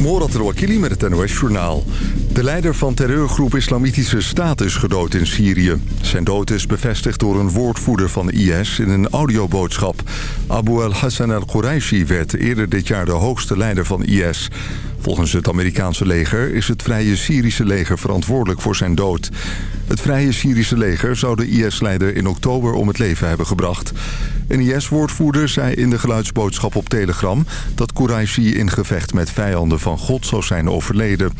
Morat Rouakili met het NOS-journaal. De leider van terreurgroep Islamitische Staat is gedood in Syrië. Zijn dood is bevestigd door een woordvoerder van IS in een audioboodschap. Abu al-Hassan al-Quraishi werd eerder dit jaar de hoogste leider van IS. Volgens het Amerikaanse leger is het Vrije Syrische leger verantwoordelijk voor zijn dood. Het Vrije Syrische leger zou de IS-leider in oktober om het leven hebben gebracht. Een IS-woordvoerder zei in de geluidsboodschap op Telegram... dat Quraishi in gevecht met vijanden van God zou zijn overleden.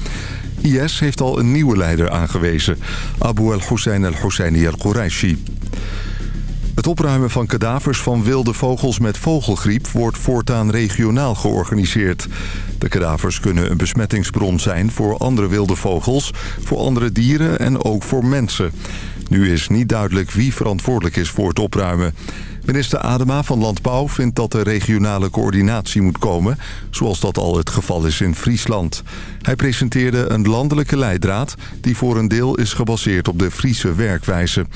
IS heeft al een nieuwe leider aangewezen. Abu al-Hussein al-Husseini al-Quraishi. Het opruimen van kadavers van wilde vogels met vogelgriep wordt voortaan regionaal georganiseerd. De kadavers kunnen een besmettingsbron zijn voor andere wilde vogels, voor andere dieren en ook voor mensen. Nu is niet duidelijk wie verantwoordelijk is voor het opruimen. Minister Adema van Landbouw vindt dat er regionale coördinatie moet komen... zoals dat al het geval is in Friesland. Hij presenteerde een landelijke leidraad... die voor een deel is gebaseerd op de Friese werkwijze.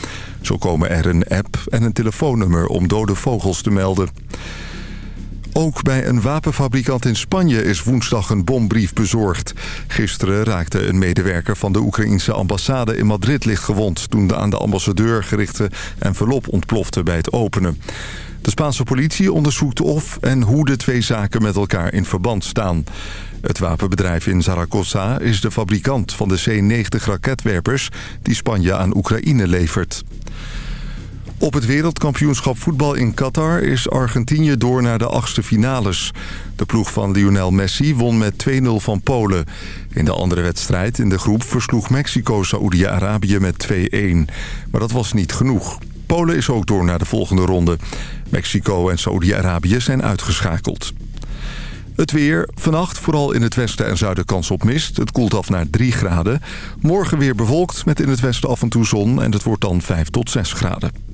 Zo komen er een app en een telefoonnummer om dode vogels te melden. Ook bij een wapenfabrikant in Spanje is woensdag een bombrief bezorgd. Gisteren raakte een medewerker van de Oekraïense ambassade in Madrid lichtgewond... toen de aan de ambassadeur gerichte envelop ontplofte bij het openen. De Spaanse politie onderzoekt of en hoe de twee zaken met elkaar in verband staan. Het wapenbedrijf in Zaragoza is de fabrikant van de C-90 raketwerpers... die Spanje aan Oekraïne levert. Op het wereldkampioenschap voetbal in Qatar is Argentinië door naar de achtste finales. De ploeg van Lionel Messi won met 2-0 van Polen. In de andere wedstrijd in de groep versloeg Mexico Saoedi-Arabië met 2-1. Maar dat was niet genoeg. Polen is ook door naar de volgende ronde. Mexico en Saoedi-Arabië zijn uitgeschakeld. Het weer. Vannacht vooral in het westen en zuiden kans op mist. Het koelt af naar 3 graden. Morgen weer bewolkt met in het westen af en toe zon. En het wordt dan 5 tot 6 graden.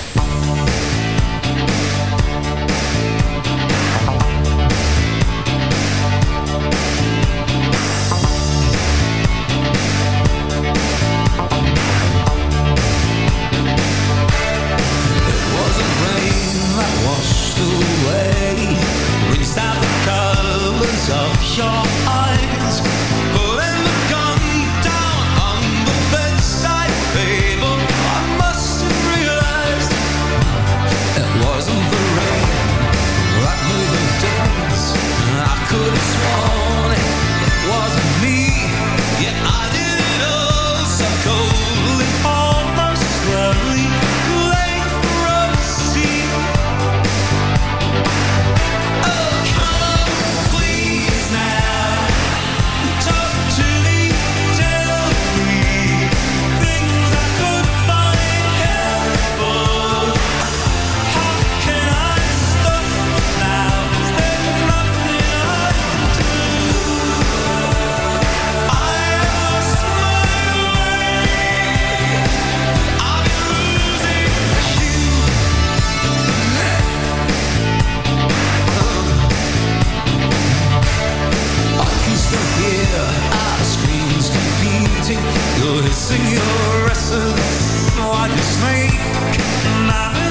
your essence. Why'd you sneak?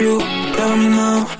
you love me now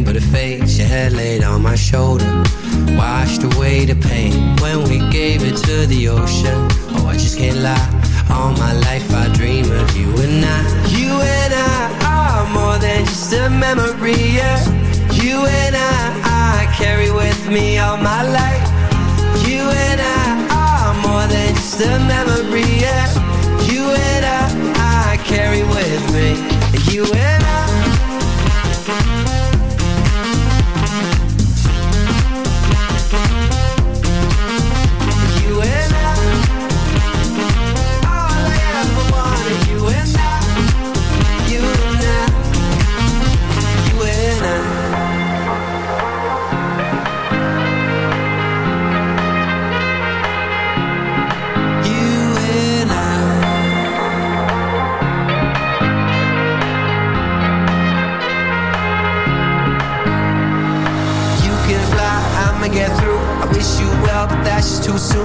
anything but a face your head laid on my shoulder. Washed away the pain. When we gave it to the ocean. Oh, I just can't lie. All my life I dream of you and I. You and I are more than just a memory, yeah. You and I, I carry with me all my life. You and I are more than just a memory, yeah. You and I, I carry with me. You and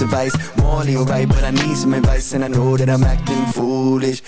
advice. Of Morally alright, but I need some advice And I know that I'm acting foolish.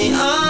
Me? Oh.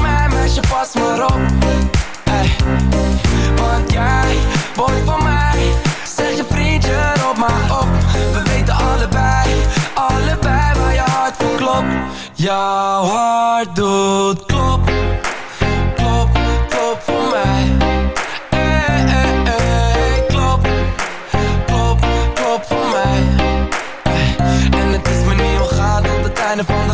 mij, je pas maar op. Want jij boy van mij. Zeg je vriendje op maar op. We weten allebei, allebei waar je hart voor klopt. Jouw hart doet klop Klop, klop voor mij. Ey, ey, Klop, klop, klop voor mij. En het is me niet omgaan tot het einde van de